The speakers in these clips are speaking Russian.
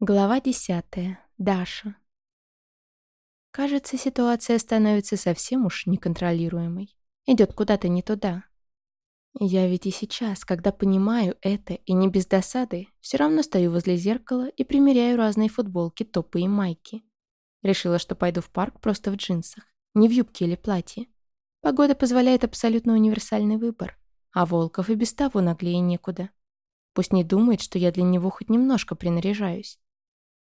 Глава десятая. Даша. Кажется, ситуация становится совсем уж неконтролируемой. Идет куда-то не туда. Я ведь и сейчас, когда понимаю это и не без досады, все равно стою возле зеркала и примеряю разные футболки, топы и майки. Решила, что пойду в парк просто в джинсах, не в юбке или платье. Погода позволяет абсолютно универсальный выбор, а Волков и без того наглее некуда. Пусть не думает, что я для него хоть немножко принаряжаюсь.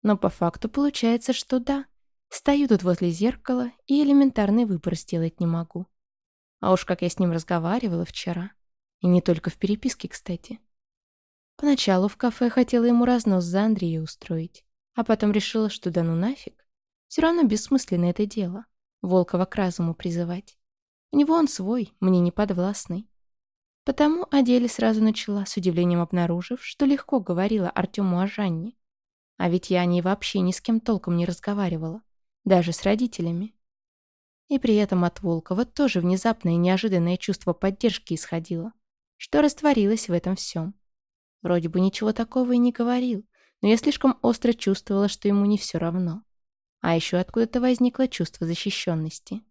Но по факту получается, что да. Стою тут возле зеркала и элементарный выбор сделать не могу. А уж как я с ним разговаривала вчера. И не только в переписке, кстати. Поначалу в кафе хотела ему разнос за Андрея устроить, а потом решила, что да ну нафиг. Все равно бессмысленно это дело. Волкова к разуму призывать. У него он свой, мне не подвластный. Потому о деле сразу начала, с удивлением обнаружив, что легко говорила Артему о Жанне. А ведь я о ней вообще ни с кем толком не разговаривала. Даже с родителями. И при этом от Волкова тоже внезапное и неожиданное чувство поддержки исходило, что растворилось в этом всем. Вроде бы ничего такого и не говорил, но я слишком остро чувствовала, что ему не все равно. А еще откуда-то возникло чувство защищенности.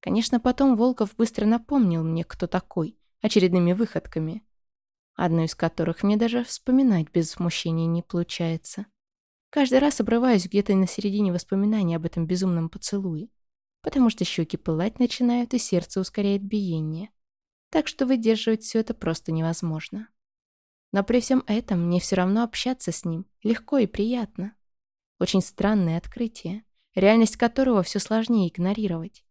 Конечно, потом Волков быстро напомнил мне, кто такой, очередными выходками, одну из которых мне даже вспоминать без смущения не получается. Каждый раз обрываюсь где-то на середине воспоминаний об этом безумном поцелуе, потому что щеки пылать начинают и сердце ускоряет биение. Так что выдерживать все это просто невозможно. Но при всем этом мне все равно общаться с ним легко и приятно. Очень странное открытие, реальность которого все сложнее игнорировать.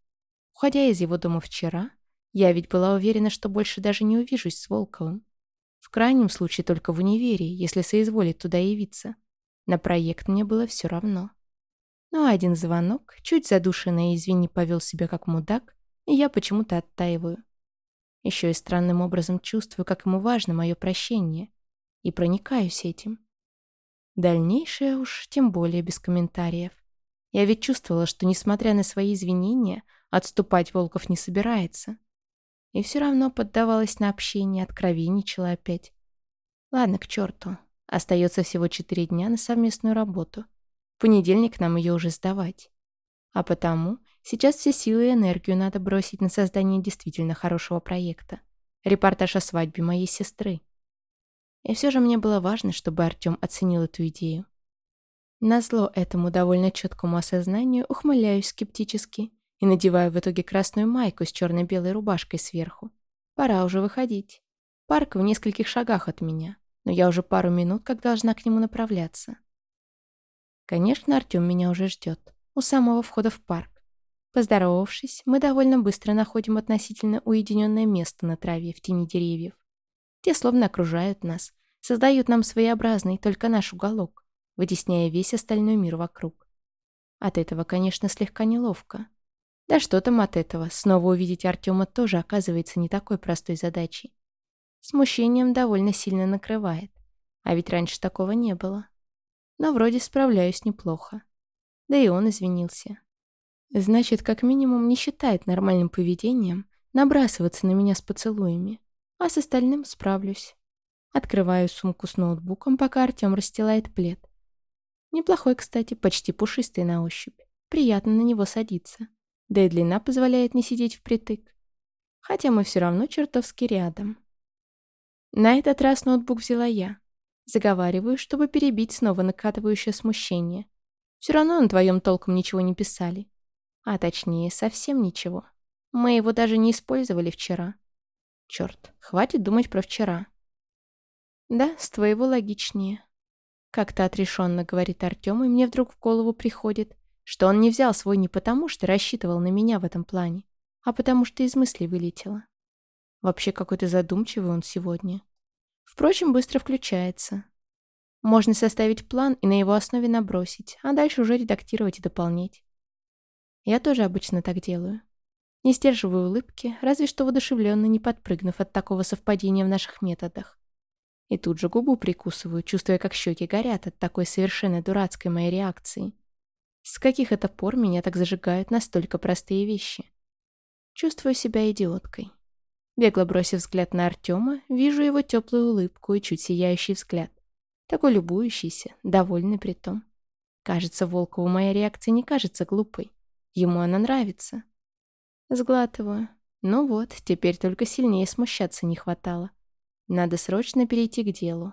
Уходя из его дома вчера, я ведь была уверена, что больше даже не увижусь с Волковым. В крайнем случае только в универе, если соизволит туда явиться. На проект мне было все равно. Но один звонок, чуть задушенный извини, повел себя как мудак, и я почему-то оттаиваю. Еще и странным образом чувствую, как ему важно мое прощение, и проникаюсь этим. Дальнейшее уж тем более без комментариев. Я ведь чувствовала, что, несмотря на свои извинения, отступать Волков не собирается. И все равно поддавалась на общение, откровенничала опять. Ладно, к черту. Остается всего четыре дня на совместную работу. В понедельник нам ее уже сдавать. А потому сейчас все силы и энергию надо бросить на создание действительно хорошего проекта. Репортаж о свадьбе моей сестры. И все же мне было важно, чтобы Артем оценил эту идею. Назло этому довольно четкому осознанию ухмыляюсь скептически и надеваю в итоге красную майку с черно-белой рубашкой сверху. Пора уже выходить. Парк в нескольких шагах от меня но я уже пару минут как должна к нему направляться. Конечно, Артем меня уже ждет, у самого входа в парк. Поздоровавшись, мы довольно быстро находим относительно уединенное место на траве в тени деревьев. Те словно окружают нас, создают нам своеобразный только наш уголок, вытесняя весь остальной мир вокруг. От этого, конечно, слегка неловко. Да что там от этого, снова увидеть Артема тоже оказывается не такой простой задачей. Смущением довольно сильно накрывает. А ведь раньше такого не было. Но вроде справляюсь неплохо. Да и он извинился. Значит, как минимум не считает нормальным поведением набрасываться на меня с поцелуями. А с остальным справлюсь. Открываю сумку с ноутбуком, пока Артем расстилает плед. Неплохой, кстати, почти пушистый на ощупь. Приятно на него садиться. Да и длина позволяет не сидеть впритык. Хотя мы все равно чертовски рядом. На этот раз ноутбук взяла я. Заговариваю, чтобы перебить снова накатывающее смущение. Все равно на твоем толком ничего не писали. А точнее, совсем ничего. Мы его даже не использовали вчера. Черт, хватит думать про вчера. Да, с твоего логичнее. Как-то отрешенно говорит Артем, и мне вдруг в голову приходит, что он не взял свой не потому, что рассчитывал на меня в этом плане, а потому что из мыслей вылетело. Вообще какой-то задумчивый он сегодня. Впрочем, быстро включается. Можно составить план и на его основе набросить, а дальше уже редактировать и дополнять. Я тоже обычно так делаю. Не сдерживаю улыбки, разве что воодушевленно не подпрыгнув от такого совпадения в наших методах. И тут же губу прикусываю, чувствуя, как щеки горят от такой совершенно дурацкой моей реакции. С каких это пор меня так зажигают настолько простые вещи? Чувствую себя идиоткой. Бегло бросив взгляд на Артема, вижу его теплую улыбку и чуть сияющий взгляд. Такой любующийся, довольный при том. Кажется, Волкову моя реакция не кажется глупой. Ему она нравится. Сглатываю. Ну вот, теперь только сильнее смущаться не хватало. Надо срочно перейти к делу.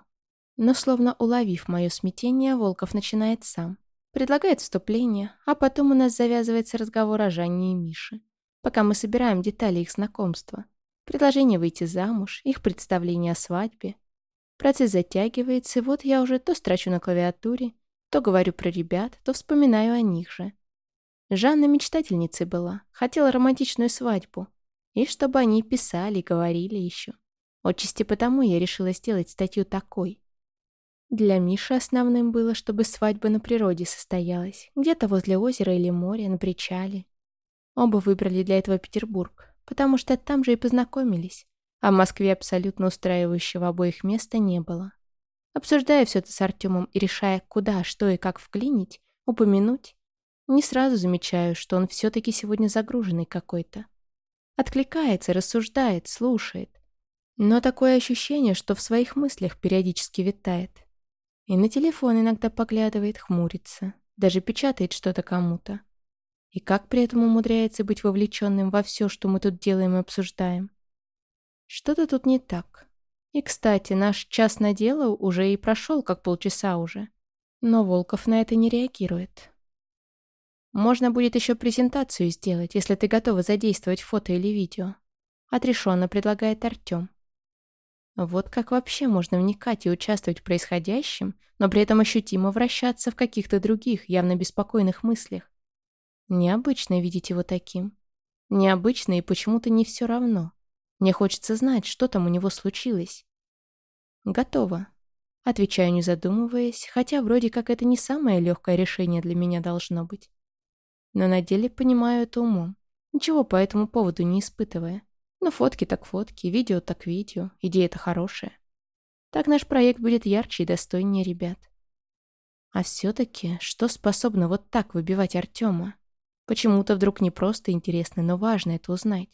Но словно уловив мое смятение, Волков начинает сам. Предлагает вступление, а потом у нас завязывается разговор о Жанне и Мише. Пока мы собираем детали их знакомства. Предложение выйти замуж, их представление о свадьбе. Процесс затягивается, и вот я уже то строчу на клавиатуре, то говорю про ребят, то вспоминаю о них же. Жанна мечтательницей была, хотела романтичную свадьбу. И чтобы они писали, говорили еще. Отчасти потому я решила сделать статью такой. Для Миши основным было, чтобы свадьба на природе состоялась, где-то возле озера или моря, на причале. Оба выбрали для этого Петербург, потому что там же и познакомились, а в Москве абсолютно устраивающего обоих места не было. Обсуждая все это с Артемом и решая, куда, что и как вклинить, упомянуть, не сразу замечаю, что он все-таки сегодня загруженный какой-то. Откликается, рассуждает, слушает. Но такое ощущение, что в своих мыслях периодически витает. И на телефон иногда поглядывает, хмурится, даже печатает что-то кому-то. И как при этом умудряется быть вовлеченным во все, что мы тут делаем и обсуждаем? Что-то тут не так. И, кстати, наш час на дело уже и прошел, как полчаса уже. Но Волков на это не реагирует. Можно будет еще презентацию сделать, если ты готова задействовать фото или видео. Отрешенно предлагает Артем. Вот как вообще можно вникать и участвовать в происходящем, но при этом ощутимо вращаться в каких-то других, явно беспокойных мыслях. Необычно видеть его таким. Необычно и почему-то не все равно. Мне хочется знать, что там у него случилось. Готово. Отвечаю, не задумываясь, хотя вроде как это не самое легкое решение для меня должно быть. Но на деле понимаю это умом, ничего по этому поводу не испытывая. Но фотки так фотки, видео так видео, идея-то хорошая. Так наш проект будет ярче и достойнее ребят. А все-таки, что способно вот так выбивать Артема? Почему-то вдруг не просто интересно, но важно это узнать.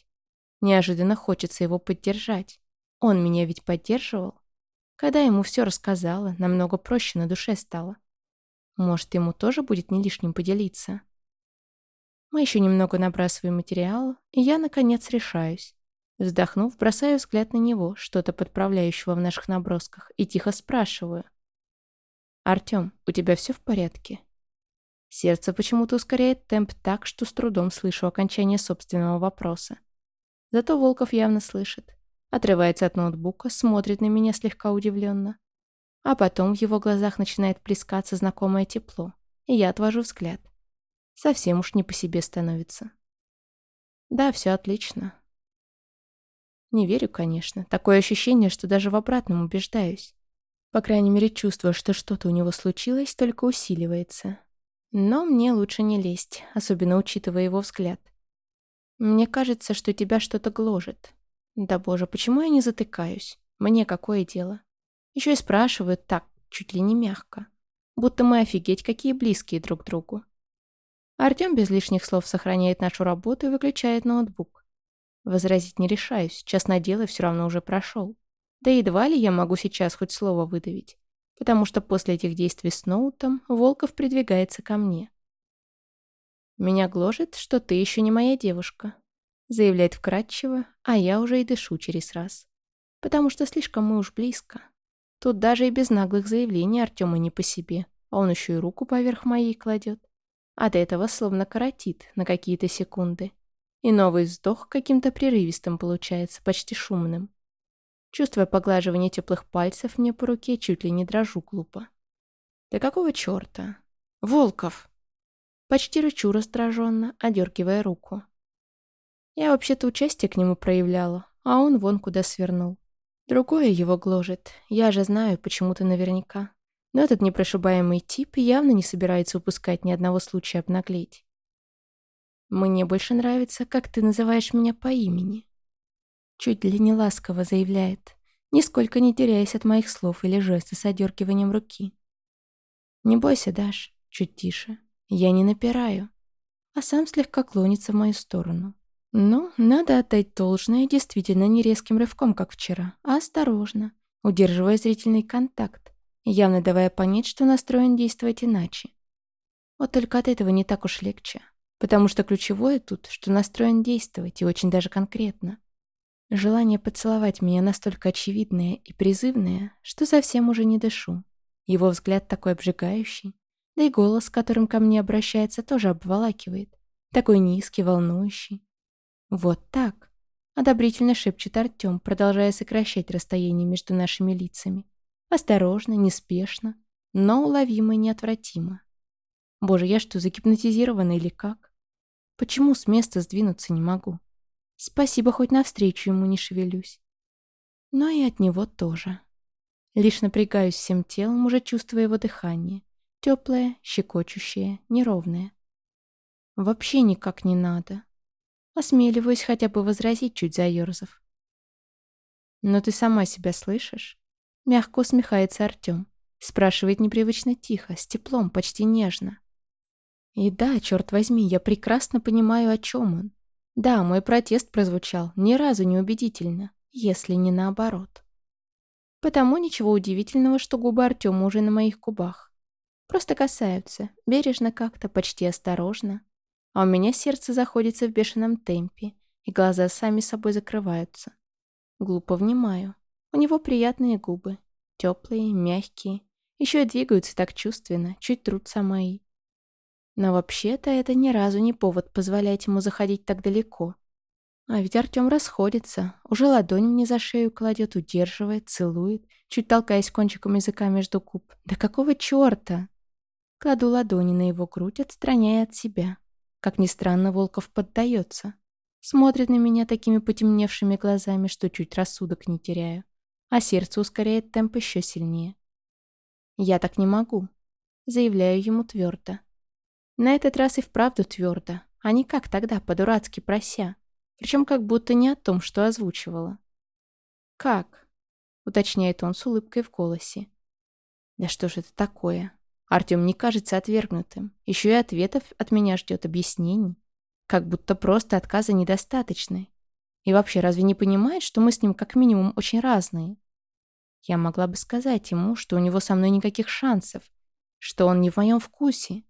Неожиданно хочется его поддержать. Он меня ведь поддерживал. Когда ему все рассказала, намного проще на душе стало. Может, ему тоже будет не лишним поделиться. Мы еще немного набрасываем материал, и я, наконец, решаюсь. Вздохнув, бросаю взгляд на него, что-то подправляющего в наших набросках, и тихо спрашиваю. «Артем, у тебя все в порядке?» Сердце почему-то ускоряет темп так, что с трудом слышу окончание собственного вопроса. Зато Волков явно слышит. Отрывается от ноутбука, смотрит на меня слегка удивленно. А потом в его глазах начинает плескаться знакомое тепло, и я отвожу взгляд. Совсем уж не по себе становится. Да, все отлично. Не верю, конечно. Такое ощущение, что даже в обратном убеждаюсь. По крайней мере, чувство, что что-то у него случилось, только усиливается. Но мне лучше не лезть, особенно учитывая его взгляд. Мне кажется, что тебя что-то гложет. Да боже, почему я не затыкаюсь? Мне какое дело? Еще и спрашивают так, чуть ли не мягко. Будто мы офигеть, какие близкие друг другу. Артем без лишних слов сохраняет нашу работу и выключает ноутбук. Возразить не решаюсь, час на дело все равно уже прошел. Да едва ли я могу сейчас хоть слово выдавить потому что после этих действий с Ноутом Волков придвигается ко мне. «Меня гложет, что ты еще не моя девушка», — заявляет вкратчиво, а я уже и дышу через раз. Потому что слишком мы уж близко. Тут даже и без наглых заявлений Артема не по себе, а он еще и руку поверх моей кладет. От этого словно коротит на какие-то секунды. И новый вздох каким-то прерывистым получается, почти шумным. Чувствуя поглаживание теплых пальцев мне по руке, чуть ли не дрожу глупо. «Да какого черта? Волков!» Почти рычу раздраженно, одергивая руку. Я вообще-то участие к нему проявляла, а он вон куда свернул. Другое его гложет, я же знаю почему-то наверняка. Но этот непрошибаемый тип явно не собирается упускать ни одного случая обнаглеть. «Мне больше нравится, как ты называешь меня по имени», Чуть ли не ласково заявляет, нисколько не теряясь от моих слов или жеста с одергиванием руки. «Не бойся, Даш», чуть тише. «Я не напираю». А сам слегка клонится в мою сторону. Ну, надо отдать должное действительно не резким рывком, как вчера, а осторожно, удерживая зрительный контакт. явно давая понять, что настроен действовать иначе. Вот только от этого не так уж легче, потому что ключевое тут, что настроен действовать, и очень даже конкретно. Желание поцеловать меня настолько очевидное и призывное, что совсем уже не дышу. Его взгляд такой обжигающий, да и голос, которым ко мне обращается, тоже обволакивает. Такой низкий, волнующий. Вот так. Одобрительно шепчет Артем, продолжая сокращать расстояние между нашими лицами. Осторожно, неспешно, но уловимо и неотвратимо. Боже, я что, загипнотизирована или как? Почему с места сдвинуться не могу? Спасибо, хоть навстречу ему не шевелюсь. Но и от него тоже. Лишь напрягаюсь всем телом, уже чувствуя его дыхание. Теплое, щекочущее, неровное. Вообще никак не надо. Осмеливаюсь хотя бы возразить, чуть заерзав. «Но ты сама себя слышишь?» Мягко усмехается Артем. Спрашивает непривычно тихо, с теплом, почти нежно. И да, черт возьми, я прекрасно понимаю, о чем он. Да, мой протест прозвучал ни разу не убедительно, если не наоборот. Потому ничего удивительного, что губы Артема уже на моих губах. Просто касаются, бережно как-то, почти осторожно. А у меня сердце заходится в бешеном темпе, и глаза сами собой закрываются. Глупо внимаю. У него приятные губы. Теплые, мягкие. Еще и двигаются так чувственно, чуть трутся мои. Но вообще-то это ни разу не повод позволять ему заходить так далеко. А ведь Артем расходится, уже ладонь мне за шею кладет, удерживает, целует, чуть толкаясь кончиком языка между губ. Да какого черта? Кладу ладони на его грудь, отстраняя от себя. Как ни странно, Волков поддается. Смотрит на меня такими потемневшими глазами, что чуть рассудок не теряю. А сердце ускоряет темп еще сильнее. «Я так не могу», — заявляю ему твердо. На этот раз и вправду твердо, а не как тогда, по-дурацки прося. Причем как будто не о том, что озвучивала. «Как?» — уточняет он с улыбкой в голосе. «Да что же это такое?» Артем не кажется отвергнутым. Еще и ответов от меня ждет объяснений. Как будто просто отказа недостаточно. И вообще, разве не понимает, что мы с ним как минимум очень разные? Я могла бы сказать ему, что у него со мной никаких шансов, что он не в моем вкусе.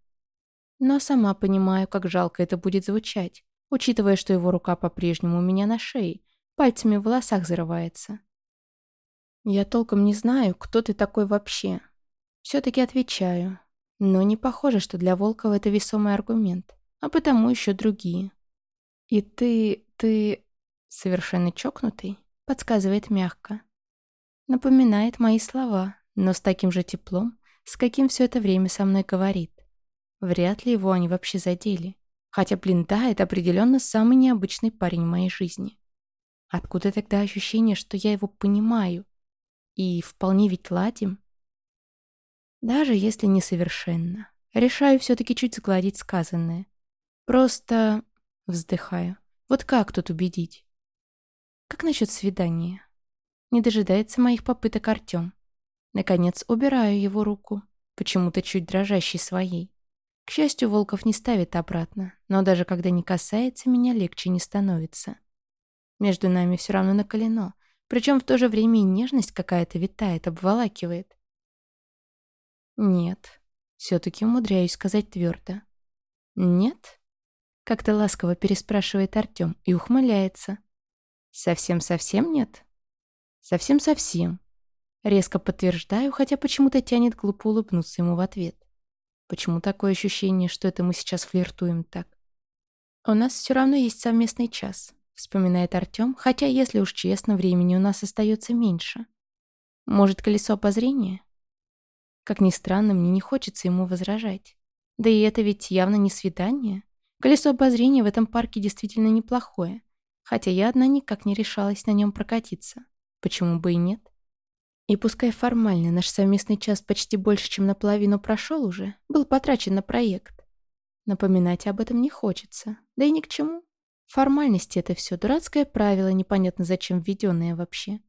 Но сама понимаю, как жалко это будет звучать, учитывая, что его рука по-прежнему у меня на шее, пальцами в волосах зарывается. Я толком не знаю, кто ты такой вообще, все-таки отвечаю. Но не похоже, что для Волкова это весомый аргумент, а потому еще другие. И ты... ты... совершенно чокнутый, подсказывает мягко. Напоминает мои слова, но с таким же теплом, с каким все это время со мной говорит. Вряд ли его они вообще задели. Хотя, блин, да, это определенно самый необычный парень в моей жизни. Откуда тогда ощущение, что я его понимаю? И вполне ведь ладим? Даже если несовершенно. Решаю все-таки чуть сгладить сказанное. Просто вздыхаю. Вот как тут убедить? Как насчет свидания? Не дожидается моих попыток Артем. Наконец убираю его руку, почему-то чуть дрожащей своей. К счастью, Волков не ставит обратно, но даже когда не касается меня, легче не становится. Между нами все равно наколено, причем в то же время и нежность какая-то витает, обволакивает. «Нет». Все-таки умудряюсь сказать твердо. «Нет?» Как-то ласково переспрашивает Артем и ухмыляется. «Совсем-совсем нет?» «Совсем-совсем». Резко подтверждаю, хотя почему-то тянет глупо улыбнуться ему в ответ. Почему такое ощущение, что это мы сейчас флиртуем так? «У нас все равно есть совместный час», — вспоминает Артем, хотя, если уж честно, времени у нас остается меньше. «Может, колесо обозрения?» Как ни странно, мне не хочется ему возражать. Да и это ведь явно не свидание. Колесо обозрения в этом парке действительно неплохое. Хотя я одна никак не решалась на нем прокатиться. Почему бы и нет? И пускай формально наш совместный час почти больше, чем наполовину прошел уже, был потрачен на проект. Напоминать об этом не хочется. Да и ни к чему. Формальности это все дурацкое правило, непонятно зачем введенное вообще.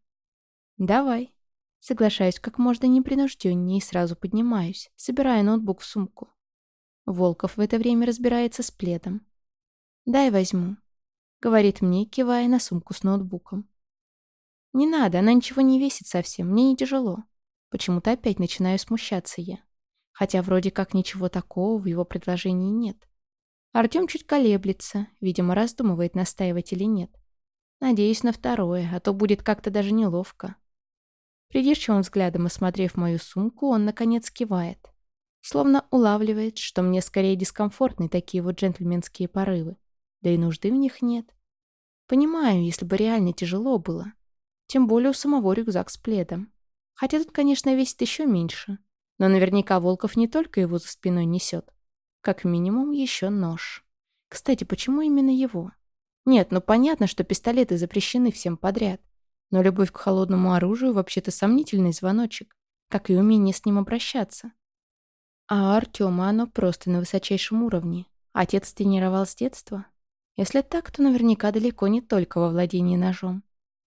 Давай. Соглашаюсь как можно непринужденнее и сразу поднимаюсь, собирая ноутбук в сумку. Волков в это время разбирается с пледом. «Дай возьму», — говорит мне, кивая на сумку с ноутбуком. «Не надо, она ничего не весит совсем, мне не тяжело». Почему-то опять начинаю смущаться я. Хотя вроде как ничего такого в его предложении нет. Артем чуть колеблется, видимо, раздумывает, настаивать или нет. Надеюсь на второе, а то будет как-то даже неловко. Придирчивым взглядом осмотрев мою сумку, он, наконец, кивает. Словно улавливает, что мне скорее дискомфортны такие вот джентльменские порывы. Да и нужды в них нет. Понимаю, если бы реально тяжело было. Тем более у самого рюкзак с пледом. Хотя тут, конечно, весит еще меньше. Но наверняка Волков не только его за спиной несет. Как минимум, еще нож. Кстати, почему именно его? Нет, ну понятно, что пистолеты запрещены всем подряд. Но любовь к холодному оружию вообще-то сомнительный звоночек, как и умение с ним обращаться. А Артема оно просто на высочайшем уровне. Отец тренировал с детства. Если так, то наверняка далеко не только во владении ножом.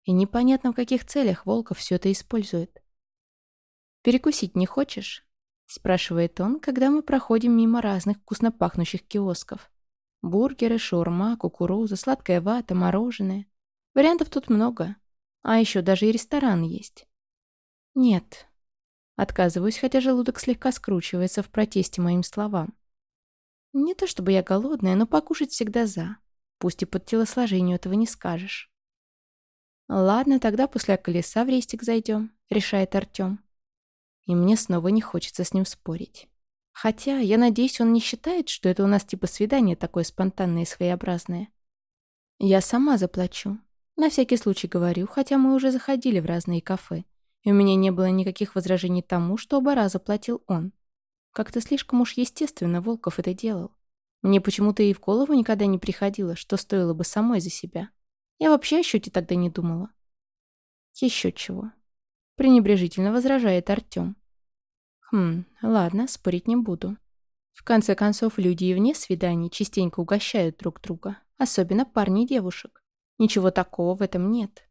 И непонятно, в каких целях Волков все это использует. «Перекусить не хочешь?» — спрашивает он, когда мы проходим мимо разных вкусно пахнущих киосков. Бургеры, шаурма, кукуруза, сладкая вата, мороженое. Вариантов тут много. А еще даже и ресторан есть. Нет. Отказываюсь, хотя желудок слегка скручивается в протесте моим словам. Не то чтобы я голодная, но покушать всегда за. Пусть и под телосложению этого не скажешь. Ладно, тогда после колеса в рейстик зайдем, решает Артем. И мне снова не хочется с ним спорить. Хотя, я надеюсь, он не считает, что это у нас типа свидание такое спонтанное и своеобразное. Я сама заплачу. На всякий случай говорю, хотя мы уже заходили в разные кафе. И у меня не было никаких возражений тому, что оба раза платил он. Как-то слишком уж естественно Волков это делал. Мне почему-то и в голову никогда не приходило, что стоило бы самой за себя. Я вообще о счете тогда не думала. Еще чего. Пренебрежительно возражает Артем. Хм, ладно, спорить не буду. В конце концов, люди и вне свиданий частенько угощают друг друга, особенно парни и девушек. Ничего такого в этом нет.